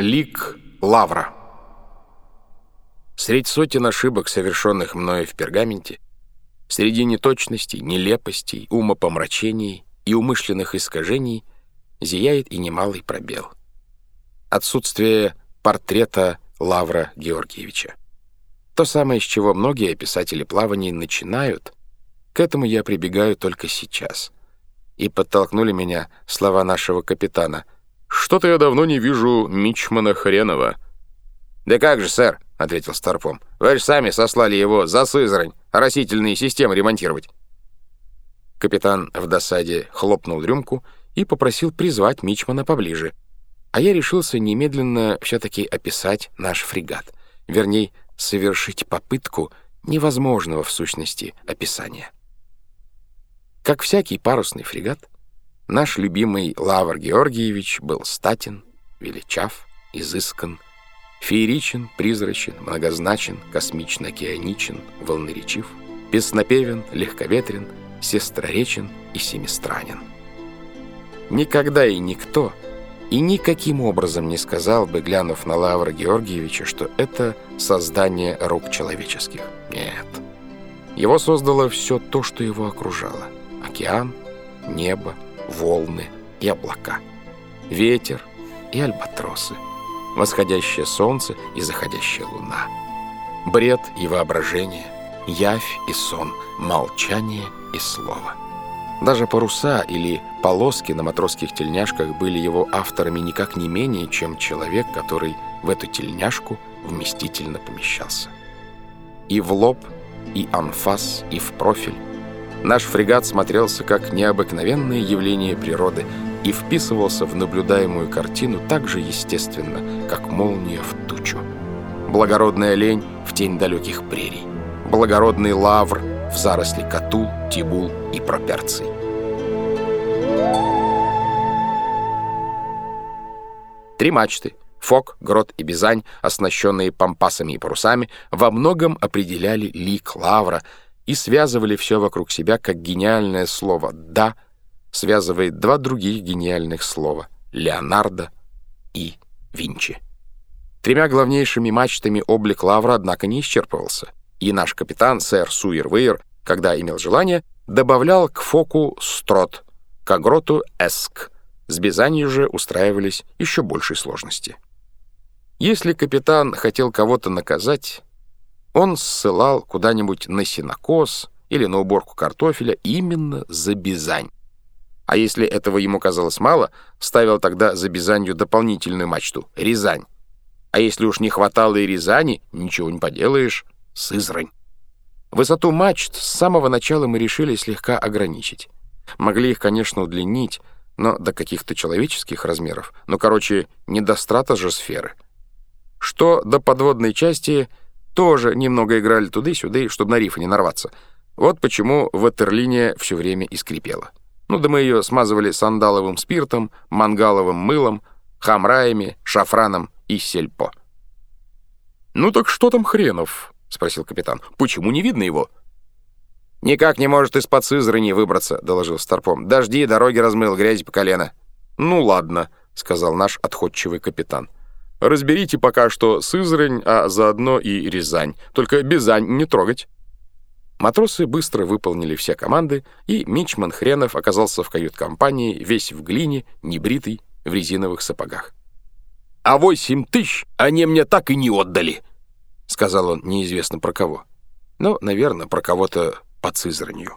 Лик Лавра. Средь сотен ошибок, совершенных мною в пергаменте, среди неточностей, нелепостей, умопомрачений и умышленных искажений зияет и немалый пробел. Отсутствие портрета Лавра Георгиевича. То самое, с чего многие писатели плаваний начинают, к этому я прибегаю только сейчас. И подтолкнули меня слова нашего капитана — «Что-то я давно не вижу Мичмана Хренова». «Да как же, сэр», — ответил Старпом. «Вы же сами сослали его за Сызрань, растительные системы ремонтировать». Капитан в досаде хлопнул рюмку и попросил призвать Мичмана поближе. А я решился немедленно все-таки описать наш фрегат. Вернее, совершить попытку невозможного в сущности описания. Как всякий парусный фрегат, Наш любимый Лавр Георгиевич был статен, величав, изыскан, фееричен, призрачен, многозначен, космично-океаничен, волноречив, песнопевен, легковетрен, сестроречен и семистранен. Никогда и никто и никаким образом не сказал бы, глянув на Лавра Георгиевича, что это создание рук человеческих. Нет. Его создало все то, что его окружало. Океан, небо, волны и облака, ветер и альбатросы, восходящее солнце и заходящая луна, бред и воображение, явь и сон, молчание и слово. Даже паруса или полоски на матросских тельняшках были его авторами никак не менее, чем человек, который в эту тельняшку вместительно помещался. И в лоб, и анфас, и в профиль, Наш фрегат смотрелся как необыкновенное явление природы и вписывался в наблюдаемую картину так же естественно, как молния в тучу. Благородная лень в тень далеких прерий. Благородный лавр в заросли катул, тибул и проперций. Три мачты — Фок, Грот и Бизань, оснащенные пампасами и парусами, во многом определяли лик лавра — и связывали все вокруг себя, как гениальное слово «да» связывает два других гениальных слова — Леонардо и Винчи. Тремя главнейшими мачтами облик Лавра, однако, не исчерпывался, и наш капитан, сэр Суир-Вейер, когда имел желание, добавлял к фоку строт, к агроту эск, с Бизанью же устраивались еще большей сложности. Если капитан хотел кого-то наказать, он ссылал куда-нибудь на сенокос или на уборку картофеля именно за Бизань. А если этого ему казалось мало, ставил тогда за Бизанью дополнительную мачту — Рязань. А если уж не хватало и Рязани, ничего не поделаешь — Сызрань. Высоту мачт с самого начала мы решили слегка ограничить. Могли их, конечно, удлинить, но до каких-то человеческих размеров. Ну, короче, не до стратосферы. Что до подводной части — тоже немного играли туда-сюда, чтобы на рифы не нарваться. Вот почему ватерлиния все время и скрипела. Ну да мы ее смазывали сандаловым спиртом, мангаловым мылом, хамраями, шафраном и сельпо. «Ну так что там хренов?» — спросил капитан. «Почему не видно его?» «Никак не может из-под Сызрани выбраться», — доложил Старпом. «Дожди, дороги размыл, грязи по колено». «Ну ладно», — сказал наш отходчивый капитан. Разберите пока что Сызрань, а заодно и Рязань. Только Бизань не трогать». Матросы быстро выполнили все команды, и Мичман Хренов оказался в кают-компании, весь в глине, небритый, в резиновых сапогах. «А восемь тысяч они мне так и не отдали», — сказал он неизвестно про кого. Но, наверное, про кого-то под Сызранью.